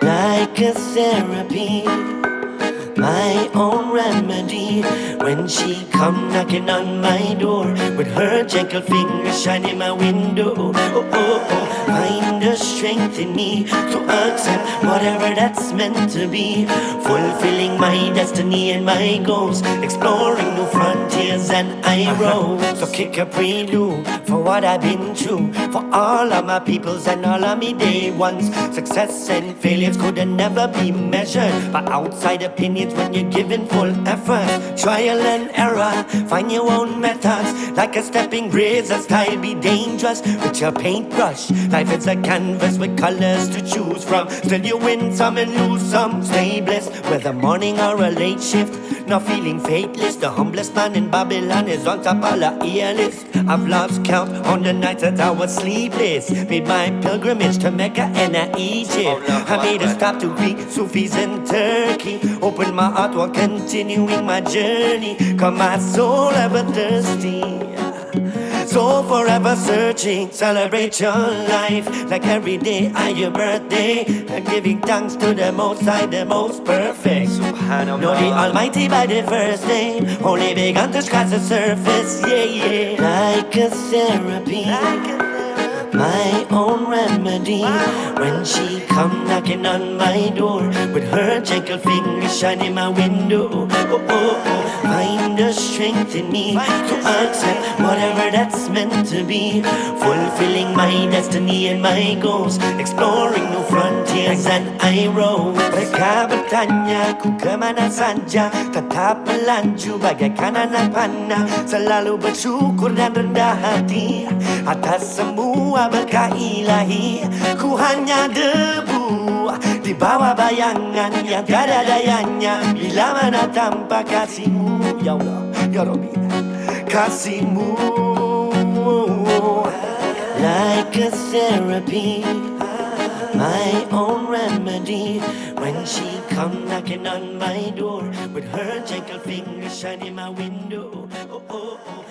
Like a therapy, my own remedy. When she come knocking on my door with her gentle fingers shining my window. Oh, oh, oh. Find the strength in me to accept whatever that's meant to be. Fulfilling my destiny and my goals. Exploring new frontiers and I roam. So kick a prelude for what I've been through. For all of my peoples and all of me day ones. Success and failures could never be measured by outside opinions when you're giving full effort. Trial and error, find your own methods. Like a stepping razor style, be dangerous with your paintbrush. Life is a canvas with colors to choose from. Still you win some and lose some. Stay blessed, whether morning or a late shift. Not feeling fateless. The humblest man in Babylon is on top of the ear list. I've lost count on the nights that I was sleepless. Made my pilgrimage to Mecca and Egypt. I made a stop to Greek Sufis in Turkey. Opened my heart while continuing my journey. Cause my soul ever thirsty. So forever searching, celebrate your life like every day are your birthday. And giving thanks to the most high, the most perfect. Know the Almighty by the first name, only begun to scratch the surface. Yeah, yeah. Like a therapy. My own remedy when she come knocking on my door with her gentle finger shining my window. Oh, oh, oh. Find the strength in me to accept whatever that's meant to be. Fulfilling my destiny and my goals, exploring new frontiers and I roam. Mereka bertanya ku kemana saja, tetap melaju bagaikan anak panah. Selalu bersyukur dan rendah hati atas semua berkah ilahi. Ku hanya debu di bawah bayangan yang tiada dayanya. Bila mana tanpa kasihmu, ya Allah, ya Rabbi, kasihmu. Like a therapy, my own remedy. When she come knocking on my door with her gentle finger shining my window. Oh, oh, oh.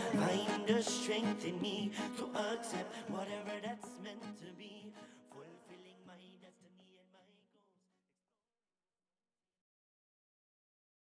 The strength in me to accept whatever that's meant to be.